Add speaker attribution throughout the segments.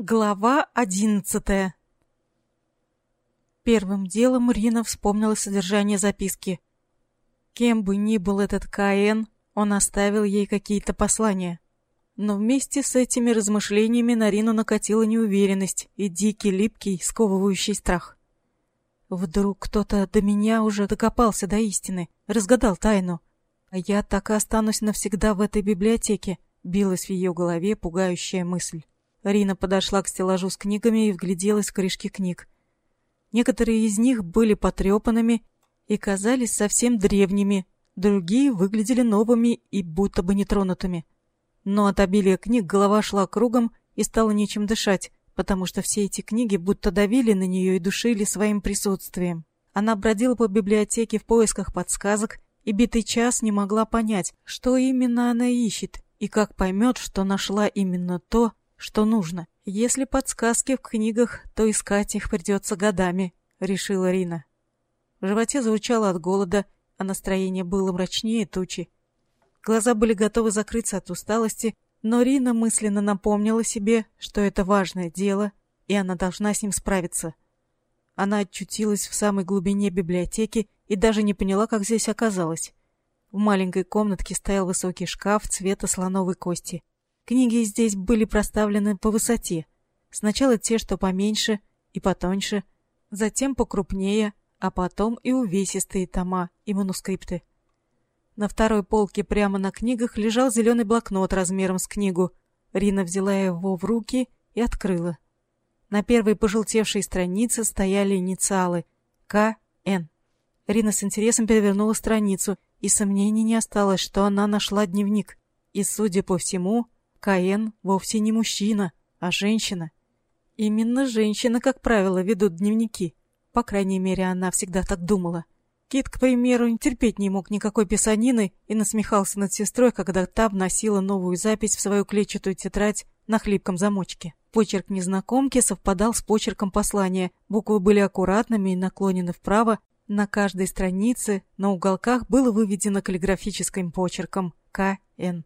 Speaker 1: Глава одиннадцатая Первым делом Рина вспомнила содержание записки. Кем бы ни был этот Каэн, он оставил ей какие-то послания. Но вместе с этими размышлениями на Рину накатила неуверенность и дикий, липкий, сковывающий страх. Вдруг кто-то до меня уже докопался до истины, разгадал тайну, а я так и останусь навсегда в этой библиотеке, билась в ее голове пугающая мысль. Рина подошла к стеллажу с книгами и вгляделась в корешки книг. Некоторые из них были потрепанными и казались совсем древними, другие выглядели новыми и будто бы нетронутыми. Но от обилия книг голова шла кругом и стало нечем дышать, потому что все эти книги будто давили на нее и душили своим присутствием. Она бродила по библиотеке в поисках подсказок и битый час не могла понять, что именно она ищет и как поймет, что нашла именно то, что нужно. Если подсказки в книгах, то искать их придется годами, решила Рина. В животе звучало от голода, а настроение было мрачнее тучи. Глаза были готовы закрыться от усталости, но Рина мысленно напомнила себе, что это важное дело, и она должна с ним справиться. Она очутилась в самой глубине библиотеки и даже не поняла, как здесь оказалась. В маленькой комнатке стоял высокий шкаф цвета слоновой кости. Книги здесь были проставлены по высоте. Сначала те, что поменьше и потоньше, затем покрупнее, а потом и увесистые тома и манускрипты. На второй полке прямо на книгах лежал зеленый блокнот размером с книгу. Рина взяла его в руки и открыла. На первой пожелтевшей странице стояли инициалы К.Н. Рина с интересом перевернула страницу, и сомнений не осталось, что она нашла дневник. И, судя по всему, Каен вовсе не мужчина, а женщина. Именно женщины, как правило, ведут дневники. По крайней мере, она всегда так думала. Кит, к примеру, терпеть не мог никакой писанины и насмехался над сестрой, когда та вносила новую запись в свою клетчатую тетрадь на хлипком замочке. Почерк незнакомки совпадал с почерком послания. Буквы были аккуратными и наклонены вправо. На каждой странице на уголках было выведено каллиграфическим почерком «К.Н.»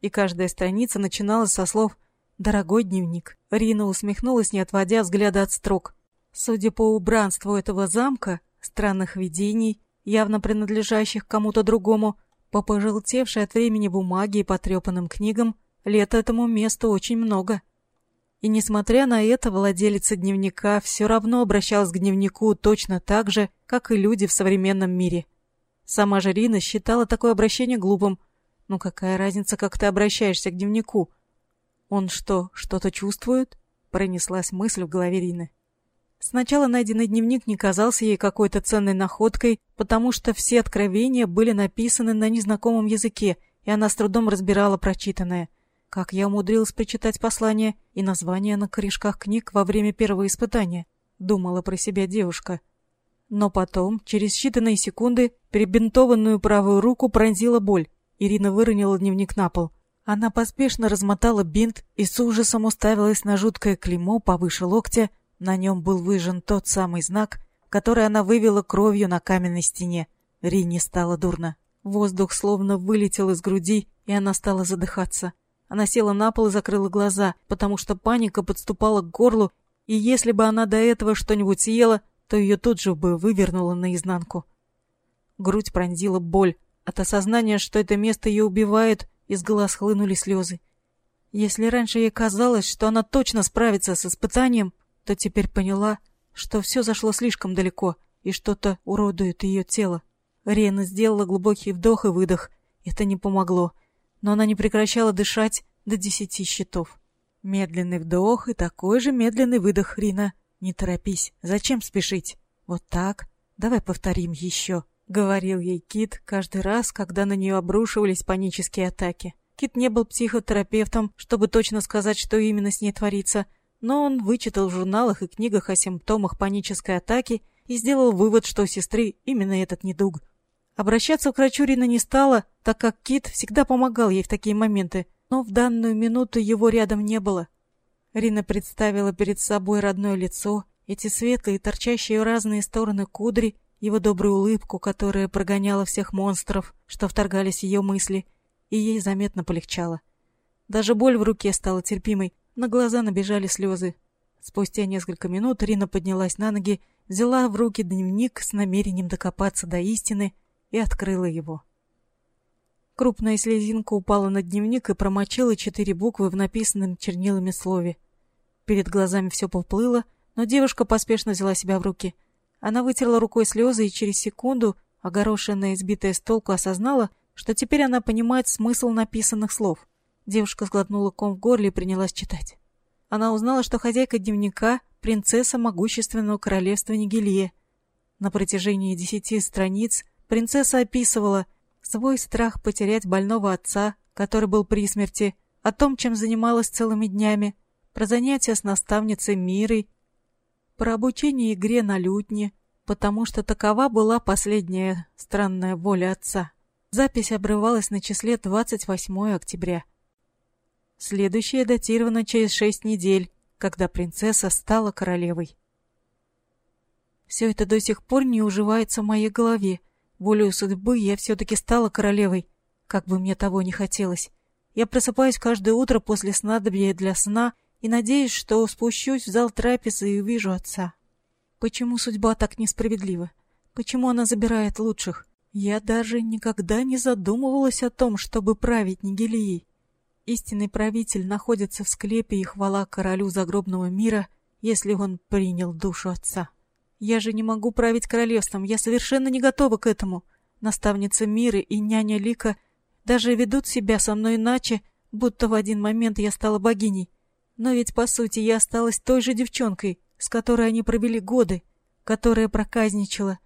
Speaker 1: и каждая страница начиналась со слов «Дорогой дневник». Рина усмехнулась, не отводя взгляда от строк. Судя по убранству этого замка, странных видений, явно принадлежащих кому-то другому, по пожелтевшей от времени бумаге и потрепанным книгам, лет этому месту очень много. И несмотря на это, владелица дневника все равно обращалась к дневнику точно так же, как и люди в современном мире. Сама же считала такое обращение глупым, ну какая разница, как ты обращаешься к дневнику? Он что, что-то чувствует? Пронеслась мысль в голове Рины. Сначала найденный дневник не казался ей какой-то ценной находкой, потому что все откровения были написаны на незнакомом языке, и она с трудом разбирала прочитанное. Как я умудрилась прочитать послание и название на корешках книг во время первого испытания, думала про себя девушка. Но потом, через считанные секунды, перебинтованную правую руку пронзила боль. Ирина выронила дневник на пол. Она поспешно размотала бинт и с ужасом уставилась на жуткое клеймо повыше локтя. На нем был выжжен тот самый знак, который она вывела кровью на каменной стене. Рине стало дурно. Воздух словно вылетел из груди, и она стала задыхаться. Она села на пол и закрыла глаза, потому что паника подступала к горлу, и если бы она до этого что-нибудь съела, то ее тут же бы вывернуло наизнанку. Грудь пронзила боль, от осознания, что это место ее убивает, из глаз хлынули слезы. Если раньше ей казалось, что она точно справится с испытанием, то теперь поняла, что все зашло слишком далеко, и что-то уродует ее тело. Рена сделала глубокий вдох и выдох. Это не помогло, но она не прекращала дышать до десяти счетов. Медленный вдох и такой же медленный выдох, Рина. Не торопись, зачем спешить? Вот так. Давай повторим еще говорил ей Кит каждый раз, когда на нее обрушивались панические атаки. Кит не был психотерапевтом, чтобы точно сказать, что именно с ней творится, но он вычитал в журналах и книгах о симптомах панической атаки и сделал вывод, что у сестры именно этот недуг. Обращаться к врачу Рина не стала, так как Кит всегда помогал ей в такие моменты, но в данную минуту его рядом не было. Рина представила перед собой родное лицо, эти светлые, торчащие в разные стороны кудри его добрую улыбку, которая прогоняла всех монстров, что вторгались в ее мысли, и ей заметно полегчало. Даже боль в руке стала терпимой, На глаза набежали слезы. Спустя несколько минут Рина поднялась на ноги, взяла в руки дневник с намерением докопаться до истины и открыла его. Крупная слезинка упала на дневник и промочила четыре буквы в написанном чернилами слове. Перед глазами все поплыло, но девушка поспешно взяла себя в руки. Она вытерла рукой слезы и через секунду, огорошенная и сбитая с толку, осознала, что теперь она понимает смысл написанных слов. Девушка сглотнула ком в горле и принялась читать. Она узнала, что хозяйка дневника — принцесса могущественного королевства Нигелия. На протяжении десяти страниц принцесса описывала — свой страх потерять больного отца, который был при смерти, о том, чем занималась целыми днями, про занятия с наставницей Мирой, про обучение игре на лютне, потому что такова была последняя странная воля отца. Запись обрывалась на числе 28 октября. Следующая датирована через шесть недель, когда принцесса стала королевой. Все это до сих пор не уживается в моей голове, Волею судьбы я все-таки стала королевой, как бы мне того не хотелось. Я просыпаюсь каждое утро после снадобья для сна и надеюсь, что спущусь в зал трапезы и увижу отца. Почему судьба так несправедлива? Почему она забирает лучших? Я даже никогда не задумывалась о том, чтобы править Нигелией. Истинный правитель находится в склепе и хвала королю загробного мира, если он принял душу отца. Я же не могу править королевством, я совершенно не готова к этому. Наставница Миры и няня Лика даже ведут себя со мной иначе, будто в один момент я стала богиней. Но ведь, по сути, я осталась той же девчонкой, с которой они провели годы, которая проказничала,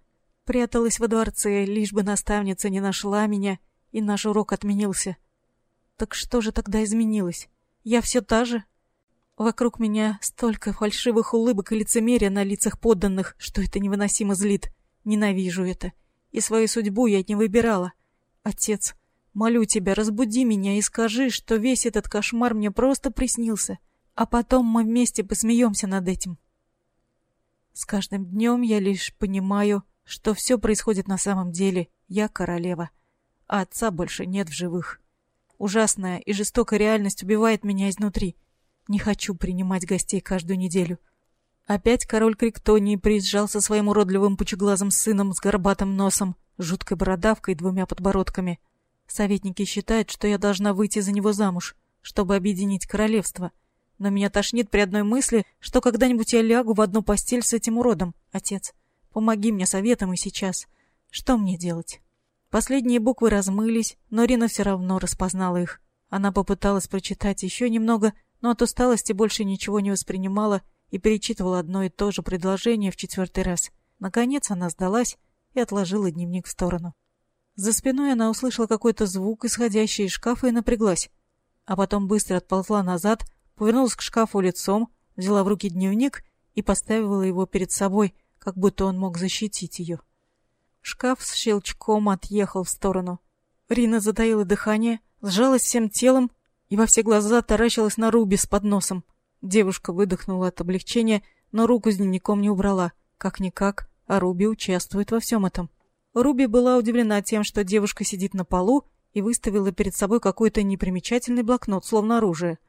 Speaker 1: пряталась во дворце, лишь бы наставница не нашла меня, и наш урок отменился. Так что же тогда изменилось? Я все та же? Вокруг меня столько фальшивых улыбок и лицемерия на лицах подданных, что это невыносимо злит. Ненавижу это. И свою судьбу я не выбирала. Отец, молю тебя, разбуди меня и скажи, что весь этот кошмар мне просто приснился. А потом мы вместе посмеемся над этим. С каждым днем я лишь понимаю, что все происходит на самом деле. Я королева, а отца больше нет в живых. Ужасная и жестокая реальность убивает меня изнутри. Не хочу принимать гостей каждую неделю. Опять король Криктонии приезжал со своим уродливым пучеглазым сыном с горбатым носом, жуткой бородавкой и двумя подбородками. Советники считают, что я должна выйти за него замуж, чтобы объединить королевство. Но меня тошнит при одной мысли, что когда-нибудь я лягу в одну постель с этим уродом. Отец, помоги мне советом и сейчас. Что мне делать? Последние буквы размылись, но Рина все равно распознала их. Она попыталась прочитать еще немного, но от усталости больше ничего не воспринимала и перечитывала одно и то же предложение в четвертый раз. Наконец она сдалась и отложила дневник в сторону. За спиной она услышала какой-то звук, исходящий из шкафа, и напряглась. А потом быстро отползла назад, повернулась к шкафу лицом, взяла в руки дневник и поставила его перед собой, как будто он мог защитить ее. Шкаф с щелчком отъехал в сторону. Рина затаила дыхание, сжалась всем телом и во все глаза таращилась на Руби с подносом. Девушка выдохнула от облегчения, но руку с дневником не убрала. Как-никак, а Руби участвует во всем этом. Руби была удивлена тем, что девушка сидит на полу и выставила перед собой какой-то непримечательный блокнот, словно оружие.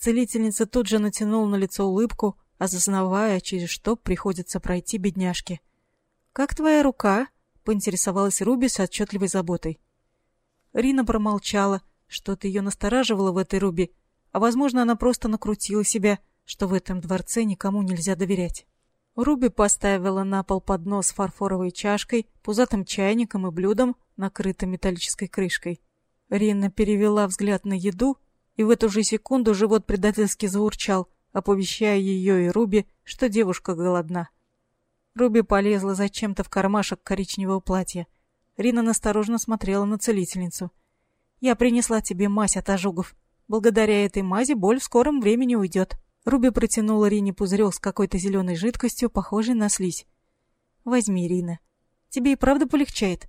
Speaker 1: Целительница тут же натянула на лицо улыбку, осознавая, через что приходится пройти бедняжке. «Как твоя рука?» — поинтересовалась Руби с отчетливой заботой. Рина промолчала, что-то ее настораживало в этой Руби, а, возможно, она просто накрутила себя, что в этом дворце никому нельзя доверять. Руби поставила на пол поднос с фарфоровой чашкой, пузатым чайником и блюдом, накрытым металлической крышкой. Рина перевела взгляд на еду, и в эту же секунду живот предательски заурчал, оповещая ее и Руби, что девушка голодна. Руби полезла зачем-то в кармашек коричневого платья. Рина настороженно смотрела на целительницу. Я принесла тебе мазь от ожогов. Благодаря этой мази боль в скором времени уйдет. Руби протянула Рине пузырек с какой-то зеленой жидкостью, похожей на слизь. Возьми, Рина. Тебе и правда полегчает.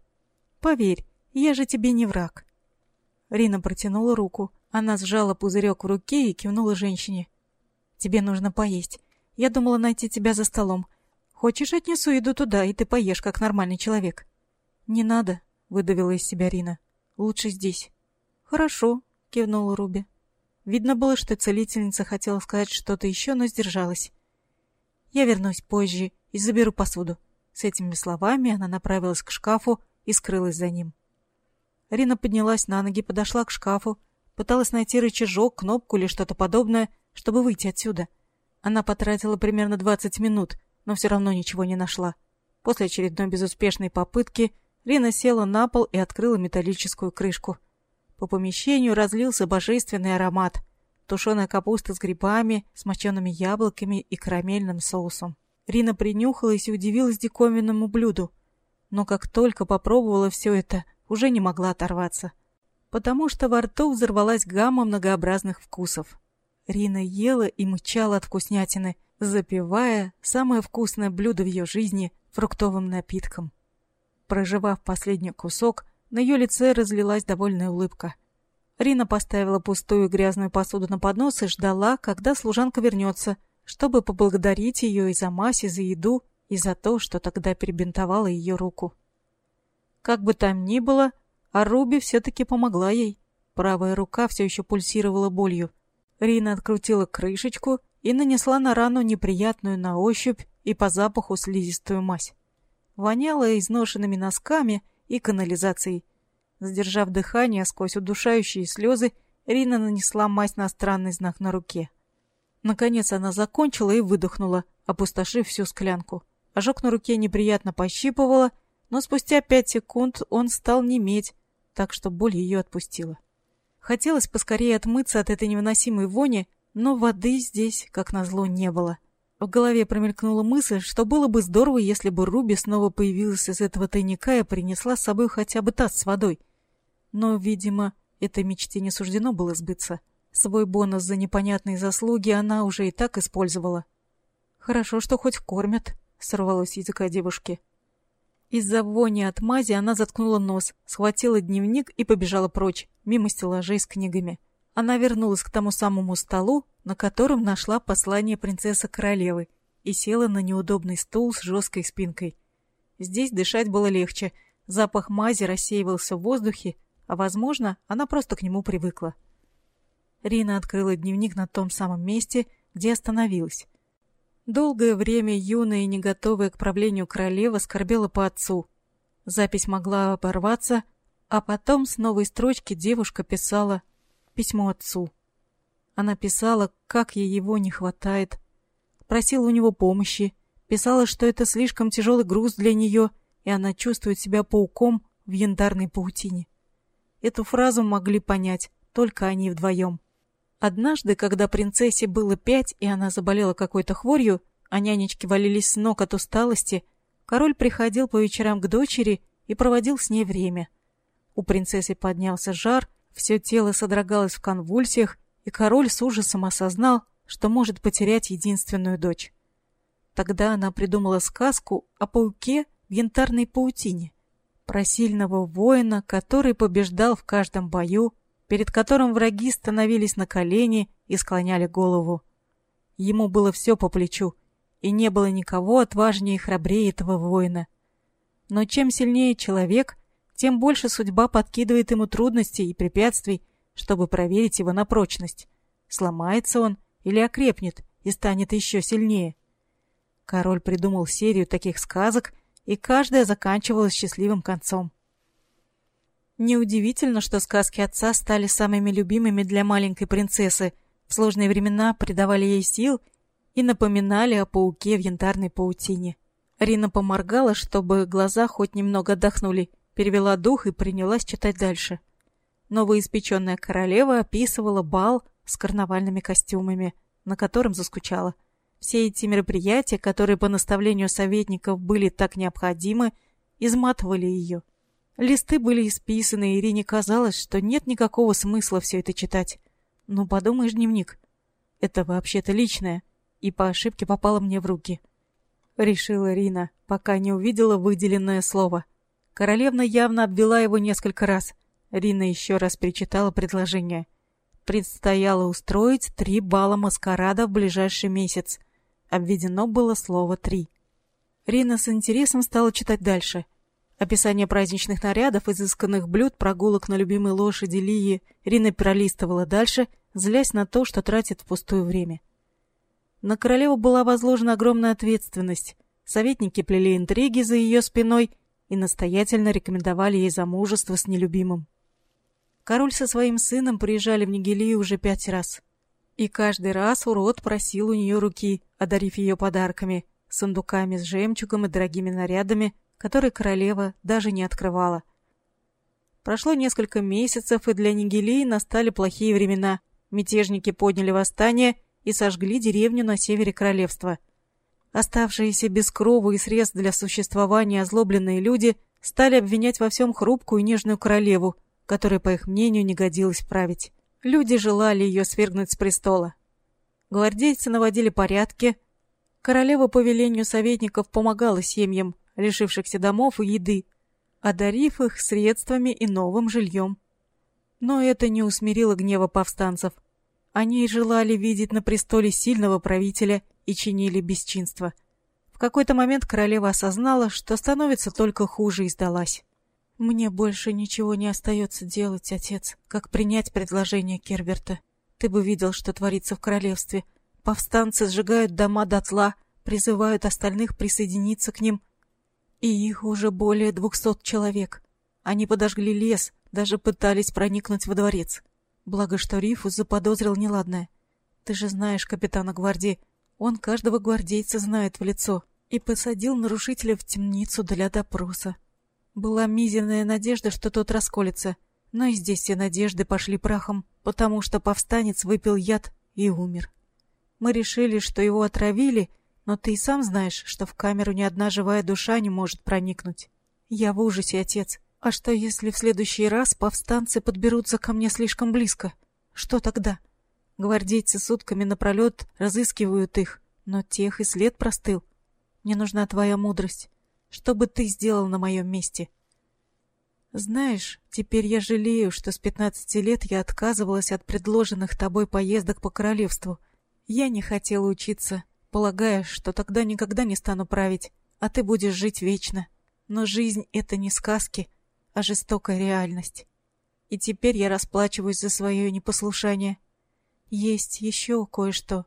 Speaker 1: Поверь, я же тебе не враг. Рина протянула руку. Она сжала пузырек в руке и кивнула женщине. Тебе нужно поесть. Я думала найти тебя за столом. Хочешь, отнесу еду туда, и ты поешь, как нормальный человек. Не надо, выдавила из себя Рина. Лучше здесь. «Хорошо», — кивнула Руби. Видно было, что целительница хотела сказать что-то еще, но сдержалась. «Я вернусь позже и заберу посуду». С этими словами она направилась к шкафу и скрылась за ним. Рина поднялась на ноги, подошла к шкафу, пыталась найти рычажок, кнопку или что-то подобное, чтобы выйти отсюда. Она потратила примерно 20 минут, но все равно ничего не нашла. После очередной безуспешной попытки Рина села на пол и открыла металлическую крышку. По помещению разлился божественный аромат. Тушеная капуста с грибами, с мочеными яблоками и карамельным соусом. Рина принюхалась и удивилась диковинному блюду. Но как только попробовала все это, уже не могла оторваться. Потому что во рту взорвалась гамма многообразных вкусов. Рина ела и мычала от вкуснятины, запивая самое вкусное блюдо в ее жизни фруктовым напитком. Проживав последний кусок, на ее лице разлилась довольная улыбка. Рина поставила пустую грязную посуду на поднос и ждала, когда служанка вернется, чтобы поблагодарить ее и за мазь, и за еду, и за то, что тогда перебинтовала ее руку. Как бы там ни было, а Руби все-таки помогла ей. Правая рука все еще пульсировала болью. Рина открутила крышечку и нанесла на рану неприятную на ощупь и по запаху слизистую мазь. Воняло изношенными носками и канализацией. Задержав дыхание сквозь удушающие слезы, Рина нанесла мазь на странный знак на руке. Наконец она закончила и выдохнула, опустошив всю склянку. Ожог на руке неприятно пощипывало, но спустя пять секунд он стал неметь, так что боль ее отпустила. Хотелось поскорее отмыться от этой невыносимой вони, но воды здесь, как назло, не было. В голове промелькнула мысль, что было бы здорово, если бы Руби снова появилась из этого тайника и принесла с собой хотя бы таз с водой. Но, видимо, этой мечте не суждено было сбыться. Свой бонус за непонятные заслуги она уже и так использовала. «Хорошо, что хоть кормят», — сорвалось языка девушки. Из-за вони от мази она заткнула нос, схватила дневник и побежала прочь, мимо стеллажей с книгами. Она вернулась к тому самому столу, на котором нашла послание принцессы-королевы, и села на неудобный стул с жесткой спинкой. Здесь дышать было легче, запах мази рассеивался в воздухе, а, возможно, она просто к нему привыкла. Рина открыла дневник на том самом месте, где остановилась. Долгое время юная и не готовая к правлению королева скорбела по отцу. Запись могла оборваться, а потом с новой строчки девушка писала письмо отцу. Она писала, как ей его не хватает, просила у него помощи, писала, что это слишком тяжелый груз для нее, и она чувствует себя пауком в янтарной паутине. Эту фразу могли понять только они вдвоем. Однажды, когда принцессе было пять, и она заболела какой-то хворью, а нянечки валились с ног от усталости, король приходил по вечерам к дочери и проводил с ней время. У принцессы поднялся жар, все тело содрогалось в конвульсиях, и король с ужасом осознал, что может потерять единственную дочь. Тогда она придумала сказку о пауке в янтарной паутине, про сильного воина, который побеждал в каждом бою, перед которым враги становились на колени и склоняли голову. Ему было все по плечу, и не было никого отважнее и храбрее этого воина. Но чем сильнее человек, тем больше судьба подкидывает ему трудностей и препятствий, чтобы проверить его на прочность. Сломается он или окрепнет и станет еще сильнее. Король придумал серию таких сказок, и каждая заканчивалась счастливым концом. Неудивительно, что сказки отца стали самыми любимыми для маленькой принцессы. В сложные времена придавали ей сил и напоминали о пауке в янтарной паутине. Рина поморгала, чтобы глаза хоть немного отдохнули, перевела дух и принялась читать дальше. Новоиспеченная королева описывала бал с карнавальными костюмами, на котором заскучала. Все эти мероприятия, которые по наставлению советников были так необходимы, изматывали ее. Листы были исписаны, и Ирине казалось, что нет никакого смысла все это читать. Ну, подумаешь, дневник. Это вообще-то личное, и по ошибке попало мне в руки. Решила Рина, пока не увидела выделенное слово. Королевна явно обвела его несколько раз. Рина еще раз перечитала предложение. Предстояло устроить три бала маскарада в ближайший месяц. Обведено было слово «три». Рина с интересом стала читать дальше — Описание праздничных нарядов, изысканных блюд, прогулок на любимой лошади Лии Рина пролистывала дальше, злясь на то, что тратит впустую время. На королеву была возложена огромная ответственность. Советники плели интриги за ее спиной и настоятельно рекомендовали ей замужество с нелюбимым. Король со своим сыном приезжали в Нигелию уже пять раз. И каждый раз урод просил у нее руки, одарив ее подарками, сундуками с жемчугом и дорогими нарядами, которые королева даже не открывала. Прошло несколько месяцев, и для Нигелии настали плохие времена. Мятежники подняли восстание и сожгли деревню на севере королевства. Оставшиеся без крова и средств для существования озлобленные люди стали обвинять во всем хрупкую и нежную королеву, которая, по их мнению, не годилась править. Люди желали ее свергнуть с престола. Гвардейцы наводили порядки. Королева по велению советников помогала семьям, лишившихся домов и еды, одарив их средствами и новым жильем. Но это не усмирило гнева повстанцев. Они желали видеть на престоле сильного правителя и чинили бесчинство. В какой-то момент королева осознала, что становится только хуже и сдалась. «Мне больше ничего не остается делать, отец, как принять предложение Керберта. Ты бы видел, что творится в королевстве. Повстанцы сжигают дома дотла, призывают остальных присоединиться к ним. И их уже более двухсот человек. Они подожгли лес, даже пытались проникнуть во дворец. Благо, что Рифус заподозрил неладное. Ты же знаешь капитана гвардии. Он каждого гвардейца знает в лицо. И посадил нарушителя в темницу для допроса. Была мизерная надежда, что тот расколется. Но и здесь все надежды пошли прахом, потому что повстанец выпил яд и умер. Мы решили, что его отравили, но ты и сам знаешь, что в камеру ни одна живая душа не может проникнуть. Я в ужасе, отец. А что, если в следующий раз повстанцы подберутся ко мне слишком близко? Что тогда? Гвардейцы сутками напролет разыскивают их, но тех и след простыл. Мне нужна твоя мудрость. Что бы ты сделал на моем месте? Знаешь, теперь я жалею, что с пятнадцати лет я отказывалась от предложенных тобой поездок по королевству. Я не хотела учиться, полагая, что тогда никогда не стану править, а ты будешь жить вечно. Но жизнь — это не сказки, а жестокая реальность. И теперь я расплачиваюсь за свое непослушание. Есть еще кое-что.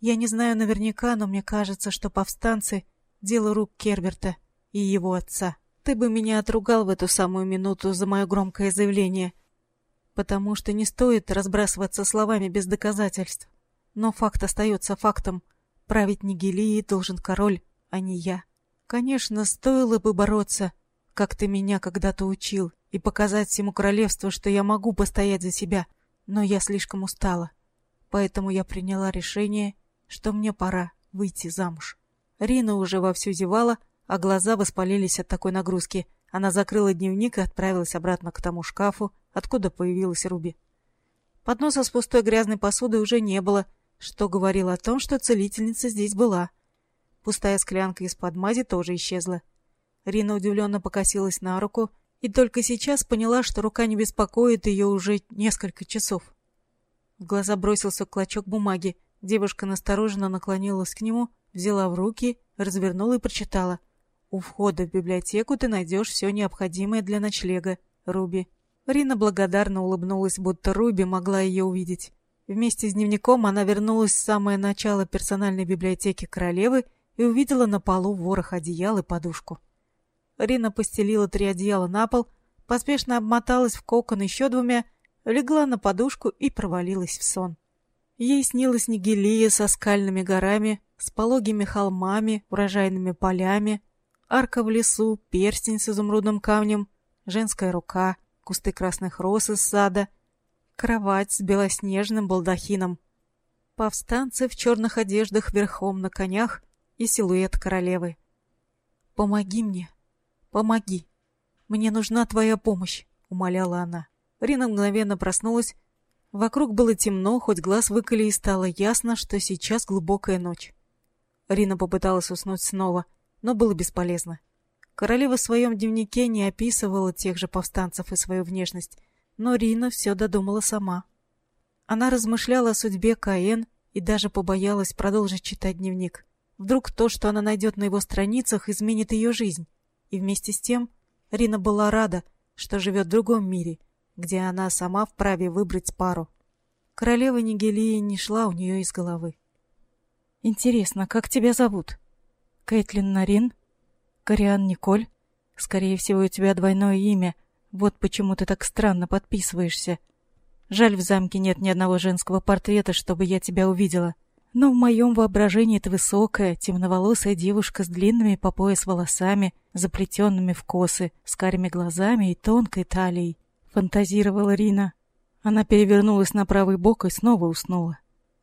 Speaker 1: Я не знаю наверняка, но мне кажется, что повстанцы — дело рук Керберта и его отца. Ты бы меня отругал в эту самую минуту за мое громкое заявление, потому что не стоит разбрасываться словами без доказательств. Но факт остается фактом. Править Нигелией должен король, а не я. Конечно, стоило бы бороться, как ты меня когда-то учил, и показать всему королевству, что я могу постоять за себя, но я слишком устала. Поэтому я приняла решение, что мне пора выйти замуж. Рина уже вовсю зевала, а глаза воспалились от такой нагрузки. Она закрыла дневник и отправилась обратно к тому шкафу, откуда появилась Руби. Подноса с пустой грязной посудой уже не было, что говорило о том, что целительница здесь была. Пустая склянка из-под мази тоже исчезла. Рина удивленно покосилась на руку и только сейчас поняла, что рука не беспокоит ее уже несколько часов. В глаза бросился клочок бумаги. Девушка настороженно наклонилась к нему, взяла в руки, развернула и прочитала. «У входа в библиотеку ты найдешь все необходимое для ночлега, Руби». Рина благодарно улыбнулась, будто Руби могла ее увидеть. Вместе с дневником она вернулась в самое начало персональной библиотеки королевы и увидела на полу ворох одеял и подушку. Рина постелила три одеяла на пол, поспешно обмоталась в кокон еще двумя, легла на подушку и провалилась в сон. Ей снилась Нигелия со скальными горами, с пологими холмами, урожайными полями, арка в лесу, перстень с изумрудным камнем, женская рука, кусты красных роз из сада — кровать с белоснежным балдахином, повстанцы в черных одеждах верхом на конях и силуэт королевы. «Помоги мне, помоги. Мне нужна твоя помощь», — умоляла она. Рина мгновенно проснулась. Вокруг было темно, хоть глаз выколи, и стало ясно, что сейчас глубокая ночь. Рина попыталась уснуть снова, но было бесполезно. Королева в своем дневнике не описывала тех же повстанцев и свою внешность, но Рина все додумала сама. Она размышляла о судьбе Каэн и даже побоялась продолжить читать дневник. Вдруг то, что она найдет на его страницах, изменит ее жизнь. И вместе с тем Рина была рада, что живет в другом мире, где она сама вправе выбрать пару. Королева Нигелии не шла у нее из головы. «Интересно, как тебя зовут?» «Кэтлин Нарин?» «Кориан Николь?» «Скорее всего, у тебя двойное имя. Вот почему ты так странно подписываешься. Жаль, в замке нет ни одного женского портрета, чтобы я тебя увидела. Но в моем воображении ты высокая, темноволосая девушка с длинными по пояс волосами, заплетенными в косы, с карими глазами и тонкой талией. Фантазировала Рина. Она перевернулась на правый бок и снова уснула.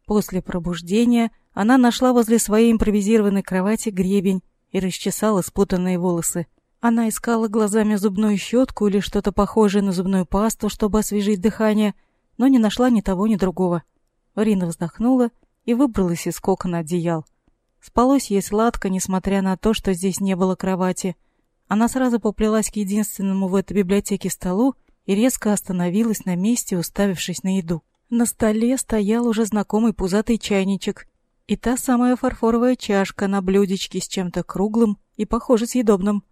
Speaker 1: После пробуждения она нашла возле своей импровизированной кровати гребень и расчесала спутанные волосы. Она искала глазами зубную щетку или что-то похожее на зубную пасту, чтобы освежить дыхание, но не нашла ни того, ни другого. Рина вздохнула и выбралась из кокона одеял. Спалось ей сладко, несмотря на то, что здесь не было кровати. Она сразу поплелась к единственному в этой библиотеке столу и резко остановилась на месте, уставившись на еду. На столе стоял уже знакомый пузатый чайничек и та самая фарфоровая чашка на блюдечке с чем-то круглым и, похоже, съедобным.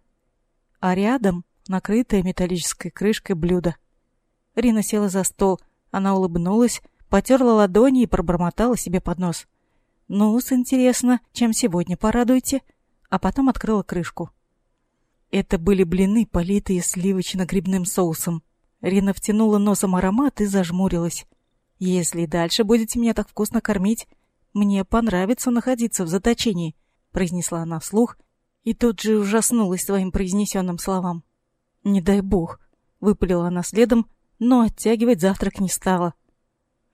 Speaker 1: А рядом накрытая металлической крышкой блюдо. Рина села за стол, она улыбнулась, потерла ладони и пробормотала себе под нос. «Ну-с, интересно, чем сегодня порадуете?» А потом открыла крышку. Это были блины, политые сливочно-грибным соусом. Рина втянула носом аромат и зажмурилась. «Если дальше будете меня так вкусно кормить, мне понравится находиться в заточении», — произнесла она вслух и тут же ужаснулась своим произнесенным словам. «Не дай бог», — выпалила она следом, но оттягивать завтрак не стала.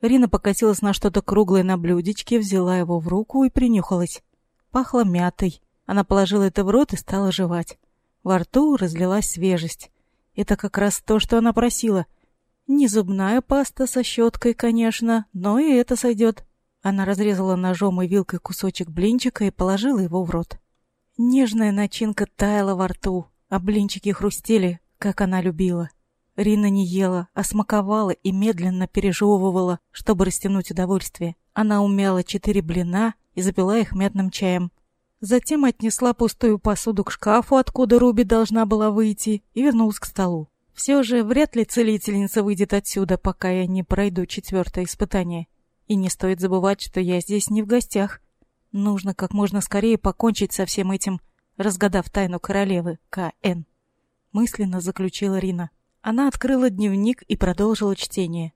Speaker 1: Рина покатилась на что-то круглое на блюдечке, взяла его в руку и принюхалась. Пахло мятой. Она положила это в рот и стала жевать. Во рту разлилась свежесть. Это как раз то, что она просила. Не зубная паста со щеткой, конечно, но и это сойдет. Она разрезала ножом и вилкой кусочек блинчика и положила его в рот. Нежная начинка таяла во рту, а блинчики хрустели, как она любила. Рина не ела, а смаковала и медленно пережевывала, чтобы растянуть удовольствие. Она умяла четыре блина и запила их мятным чаем. Затем отнесла пустую посуду к шкафу, откуда Руби должна была выйти, и вернулась к столу. Все же вряд ли целительница выйдет отсюда, пока я не пройду четвертое испытание. И не стоит забывать, что я здесь не в гостях. Нужно как можно скорее покончить со всем этим, разгадав тайну королевы К.Н. Мысленно заключила Рина. Она открыла дневник и продолжила чтение.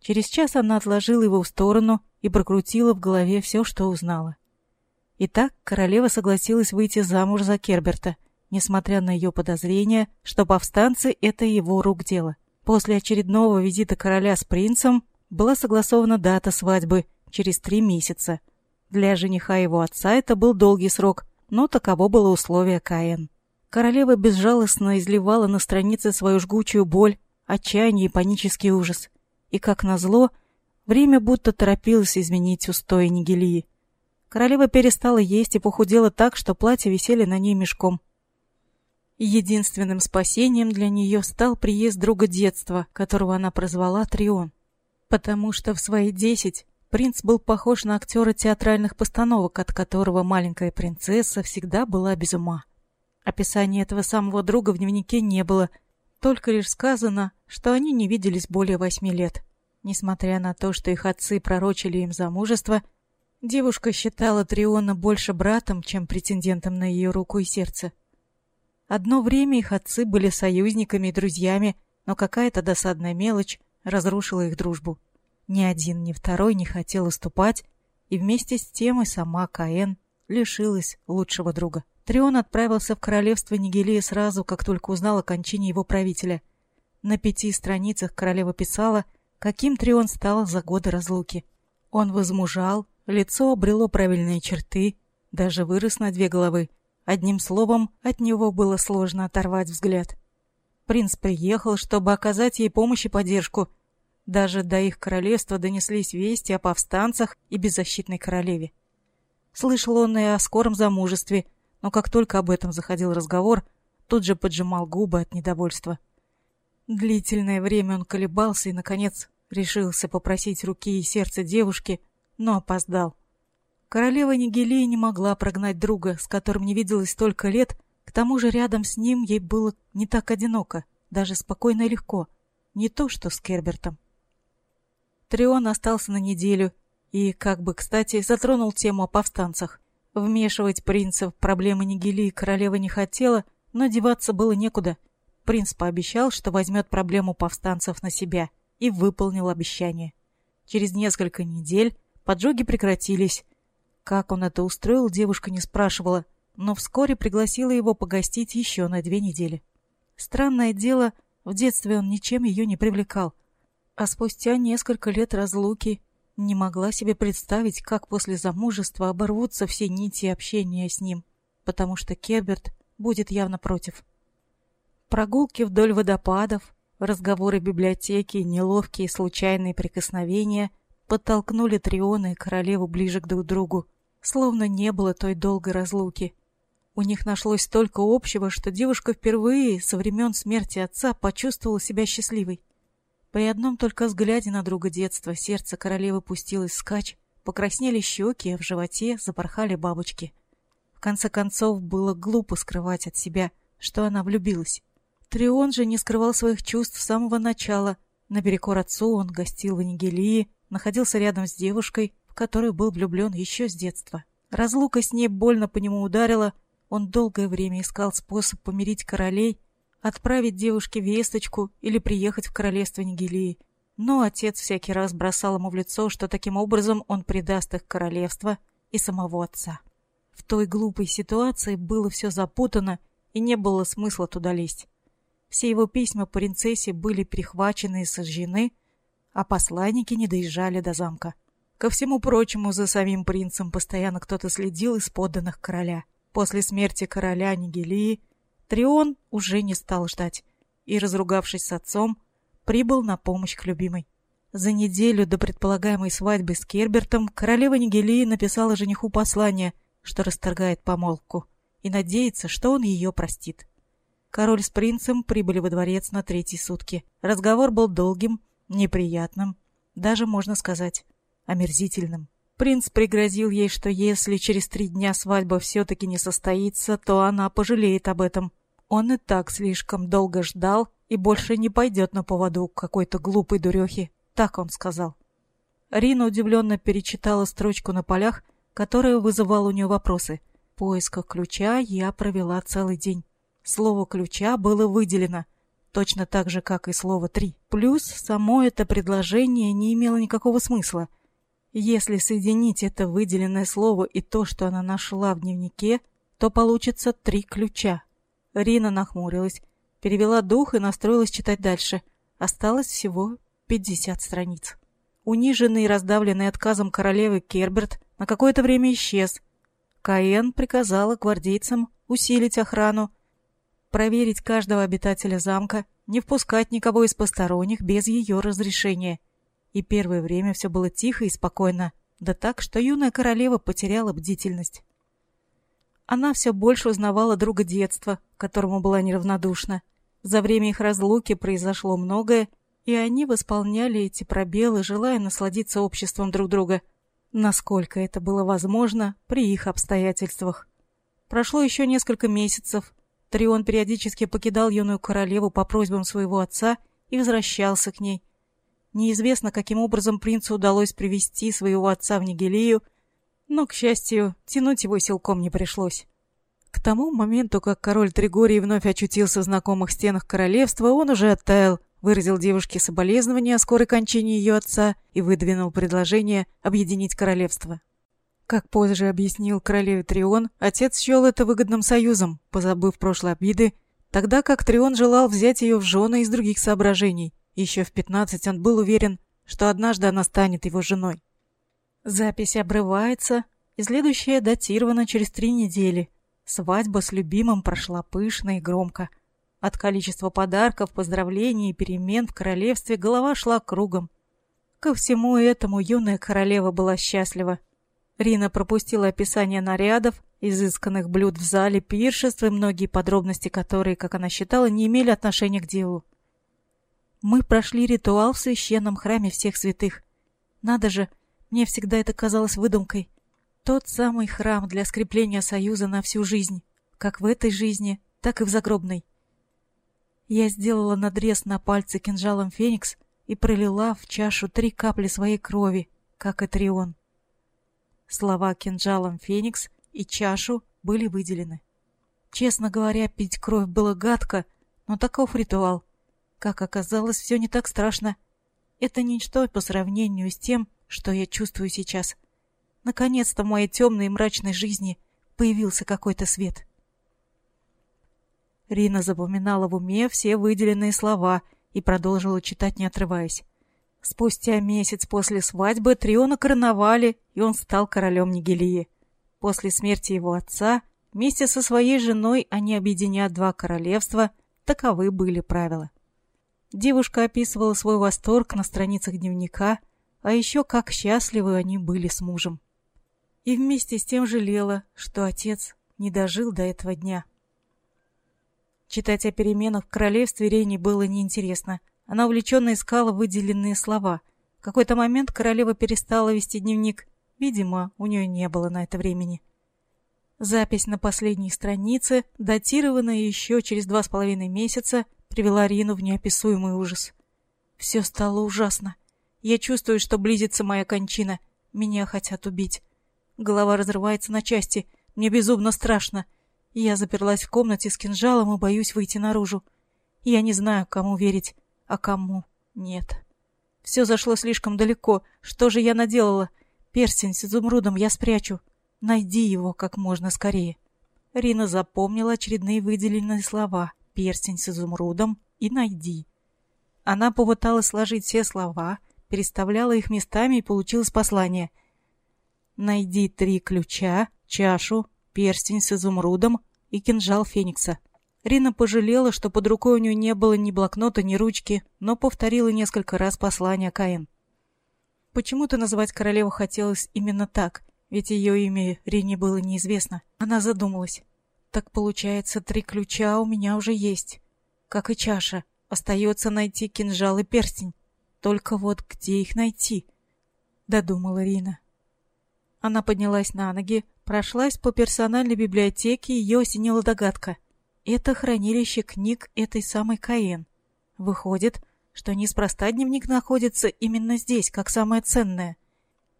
Speaker 1: Через час она отложила его в сторону и прокрутила в голове все, что узнала. Итак, королева согласилась выйти замуж за Керберта, несмотря на ее подозрения, что повстанцы — это его рук дело. После очередного визита короля с принцем была согласована дата свадьбы через три месяца. Для жениха его отца это был долгий срок, но таково было условие Каэн. Королева безжалостно изливала на странице свою жгучую боль, отчаяние и панический ужас. И, как назло, время будто торопилось изменить устои Нигелии. Королева перестала есть и похудела так, что платья висели на ней мешком. Единственным спасением для нее стал приезд друга детства, которого она прозвала Трион. Потому что в свои десять принц был похож на актера театральных постановок, от которого маленькая принцесса всегда была без ума. Описания этого самого друга в дневнике не было, только лишь сказано, что они не виделись более восьми лет. Несмотря на то, что их отцы пророчили им замужество, девушка считала Триона больше братом, чем претендентом на ее руку и сердце. Одно время их отцы были союзниками и друзьями, но какая-то досадная мелочь разрушила их дружбу. Ни один, ни второй не хотел уступать, и вместе с тем и сама Каэн лишилась лучшего друга. Трион отправился в королевство Нигелии сразу, как только узнал о кончине его правителя. На пяти страницах королева писала, каким Трион стал за годы разлуки. Он возмужал, лицо обрело правильные черты, даже вырос на две головы. Одним словом, от него было сложно оторвать взгляд. Принц приехал, чтобы оказать ей помощь и поддержку. Даже до их королевства донеслись вести о повстанцах и беззащитной королеве. Слышал он и о скором замужестве – но как только об этом заходил разговор, тут же поджимал губы от недовольства. Длительное время он колебался и, наконец, решился попросить руки и сердце девушки, но опоздал. Королева Нигелия не могла прогнать друга, с которым не виделась столько лет, К тому же рядом с ним ей было не так одиноко, даже спокойно и легко. Не то, что с Кербертом. Трион остался на неделю и, как бы кстати, затронул тему о повстанцах. Вмешивать принца в проблемы Нигели королева не хотела, но деваться было некуда. Принц пообещал, что возьмет проблему повстанцев на себя, и выполнил обещание. Через несколько недель поджоги прекратились. Как он это устроил, девушка не спрашивала, но вскоре пригласила его погостить еще на две недели. Странное дело, в детстве он ничем ее не привлекал, а спустя несколько лет разлуки не могла себе представить, как после замужества оборвутся все нити общения с ним, потому что Керберт будет явно против. Прогулки вдоль водопадов, разговоры в библиотеке, неловкие случайные прикосновения подтолкнули Триона и королеву ближе к друг другу, словно не было той долгой разлуки. У них нашлось столько общего, что девушка впервые со времен смерти отца почувствовала себя счастливой. При одном только взгляде на друга детства сердце королевы пустилось скач, покраснели щеки, а в животе запорхали бабочки. В конце концов, было глупо скрывать от себя, что она влюбилась. Трион же не скрывал своих чувств с самого начала. Наперекор отцу он гостил в Анигелии, находился рядом с девушкой, в которую был влюблен еще с детства. Разлука с ней больно по нему ударила, он долгое время искал способ помирить королей, отправить девушке весточку или приехать в королевство Нигелии. Но отец всякий раз бросал ему в лицо, что таким образом он предаст их королевство и самого отца. В той глупой ситуации было все запутано, и не было смысла туда лезть. Все его письма принцессе были перехвачены и сожжены, а посланники не доезжали до замка. Ко всему прочему, за самим принцем постоянно кто-то следил из подданных короля. После смерти короля Нигелии Трион уже не стал ждать и, разругавшись с отцом, прибыл на помощь к любимой. За неделю до предполагаемой свадьбы с Кербертом королева Нигелии написала жениху послание, что расторгает помолвку, и надеется, что он ее простит. Король с принцем прибыли во дворец на третьи сутки. Разговор был долгим, неприятным, даже, можно сказать, омерзительным. Принц пригрозил ей, что если через три дня свадьба все-таки не состоится, то она пожалеет об этом. Он и так слишком долго ждал и больше не пойдет на поводу какой-то глупой дурехи. Так он сказал. Рина удивленно перечитала строчку на полях, которая вызывала у нее вопросы. В поисках ключа я провела целый день. Слово «ключа» было выделено, точно так же, как и слово «три». Плюс само это предложение не имело никакого смысла. Если соединить это выделенное слово и то, что она нашла в дневнике, то получится три ключа. Рина нахмурилась, перевела дух и настроилась читать дальше. Осталось всего 50 страниц. Униженный и раздавленный отказом королевы Керберт на какое-то время исчез. Каен приказала гвардейцам усилить охрану, проверить каждого обитателя замка, не впускать никого из посторонних без ее разрешения. И первое время все было тихо и спокойно, да так, что юная королева потеряла бдительность. Она все больше узнавала друга детства, которому была неравнодушна. За время их разлуки произошло многое, и они восполняли эти пробелы, желая насладиться обществом друг друга, насколько это было возможно при их обстоятельствах. Прошло еще несколько месяцев. Трион периодически покидал юную королеву по просьбам своего отца и возвращался к ней. Неизвестно, каким образом принцу удалось привести своего отца в Нигелию, но, к счастью, тянуть его силком не пришлось. К тому моменту, как король Тригорий вновь очутился в знакомых стенах королевства, он уже оттаял, выразил девушке соболезнования о скорой кончине ее отца и выдвинул предложение объединить королевство. Как позже объяснил королеве Трион, отец счел это выгодным союзом, позабыв прошлые обиды, тогда как Трион желал взять ее в жены из других соображений. Еще в пятнадцать он был уверен, что однажды она станет его женой. Запись обрывается, и следующая датирована через три недели. Свадьба с любимым прошла пышно и громко. От количества подарков, поздравлений и перемен в королевстве голова шла кругом. Ко всему этому юная королева была счастлива. Рина пропустила описание нарядов, изысканных блюд в зале, пиршеств и многие подробности, которые, как она считала, не имели отношения к делу. Мы прошли ритуал в священном храме всех святых. Надо же, мне всегда это казалось выдумкой. Тот самый храм для скрепления союза на всю жизнь. как в этой жизни, так и в загробной. Я сделала надрез на пальце кинжалом Феникс и пролила в чашу три капли своей крови, как и Трион. Слова кинжалом Феникс и чашу были выделены. Честно говоря, пить кровь было гадко, но таков ритуал. Как оказалось, все не так страшно. Это ничто по сравнению с тем, что я чувствую сейчас. Наконец-то в моей темной и мрачной жизни появился какой-то свет. Рина запоминала в уме все выделенные слова и продолжила читать, не отрываясь. Спустя месяц после свадьбы Триона короновали, и он стал королем Нигелии. После смерти его отца, вместе со своей женой они объединят два королевства, таковы были правила. Девушка описывала свой восторг на страницах дневника, а еще как счастливы они были с мужем. И вместе с тем жалела, что отец не дожил до этого дня. Читать о переменах в королевстве Рейни было неинтересно. Она увлеченно искала выделенные слова. В какой-то момент королева перестала вести дневник. Видимо, у нее не было на это времени. Запись на последней странице, датированная еще через два с половиной месяца, привела Рину в неописуемый ужас. Все стало ужасно. Я чувствую, что близится моя кончина. Меня хотят убить. Голова разрывается на части. Мне безумно страшно. Я заперлась в комнате с кинжалом и боюсь выйти наружу. Я не знаю, кому верить, а кому нет. Все зашло слишком далеко. Что же я наделала? Перстень с изумрудом я спрячу. Найди его как можно скорее. Рина запомнила очередные выделенные слова. Перстень с изумрудом и найди. Она попыталась сложить все слова, переставляла их местами и получилось послание. Найди три ключа, чашу, перстень с изумрудом и кинжал Феникса. Рина пожалела, что под рукой у нее не было ни блокнота, ни ручки, но повторила несколько раз послание Каин. Почему-то называть королеву хотелось именно так, ведь ее имя Рине было неизвестно. Она задумалась. Так получается, три ключа у меня уже есть. Как и чаша. Остается найти кинжал и перстень. Только вот где их найти? Додумала Рина. Она поднялась на ноги, Прошлась по персональной библиотеке, ее осенила догадка. Это хранилище книг этой самой Каен. Выходит, что неспроста дневник находится именно здесь, как самое ценное.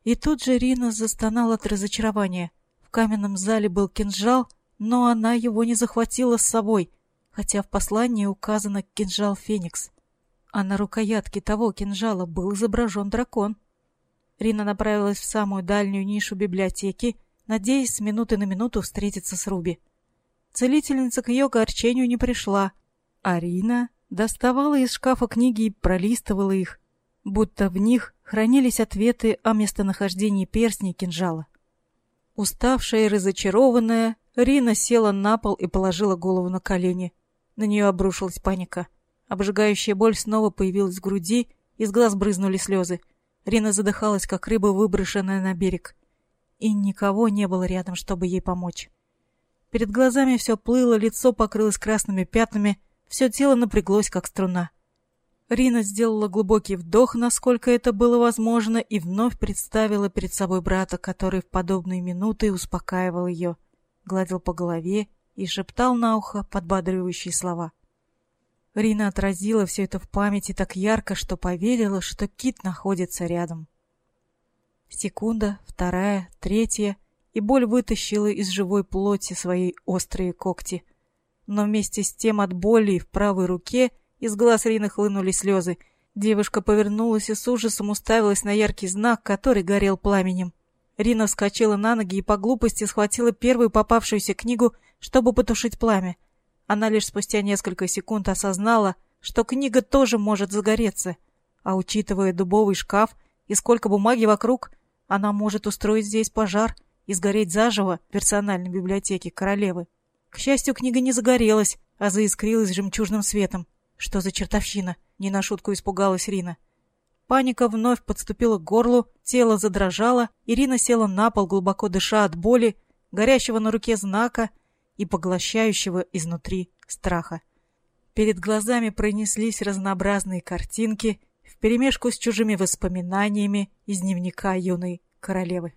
Speaker 1: И тут же Рина застонала от разочарования. В каменном зале был кинжал, но она его не захватила с собой, хотя в послании указано кинжал Феникс. А на рукоятке того кинжала был изображен дракон. Рина направилась в самую дальнюю нишу библиотеки надеясь с минуты на минуту встретиться с Руби. Целительница к ее огорчению не пришла. Арина доставала из шкафа книги и пролистывала их, будто в них хранились ответы о местонахождении перстня и кинжала. Уставшая и разочарованная, Рина села на пол и положила голову на колени. На нее обрушилась паника. Обжигающая боль снова появилась в груди, из глаз брызнули слезы. Рина задыхалась, как рыба, выброшенная на берег и никого не было рядом, чтобы ей помочь. Перед глазами все плыло, лицо покрылось красными пятнами, все тело напряглось, как струна. Рина сделала глубокий вдох, насколько это было возможно, и вновь представила перед собой брата, который в подобные минуты успокаивал ее, гладил по голове и шептал на ухо подбадривающие слова. Рина отразила все это в памяти так ярко, что поверила, что Кит находится рядом. Секунда, вторая, третья, и боль вытащила из живой плоти свои острые когти. Но вместе с тем от боли в правой руке из глаз Рины хлынули слезы. Девушка повернулась и с ужасом уставилась на яркий знак, который горел пламенем. Рина вскочила на ноги и по глупости схватила первую попавшуюся книгу, чтобы потушить пламя. Она лишь спустя несколько секунд осознала, что книга тоже может загореться. А учитывая дубовый шкаф и сколько бумаги вокруг, она может устроить здесь пожар и сгореть заживо в персональной библиотеке королевы. К счастью, книга не загорелась, а заискрилась жемчужным светом. Что за чертовщина? Не на шутку испугалась Рина. Паника вновь подступила к горлу, тело задрожало, Ирина села на пол, глубоко дыша от боли, горящего на руке знака и поглощающего изнутри страха. Перед глазами пронеслись разнообразные картинки — вперемешку с чужими воспоминаниями из дневника юной королевы.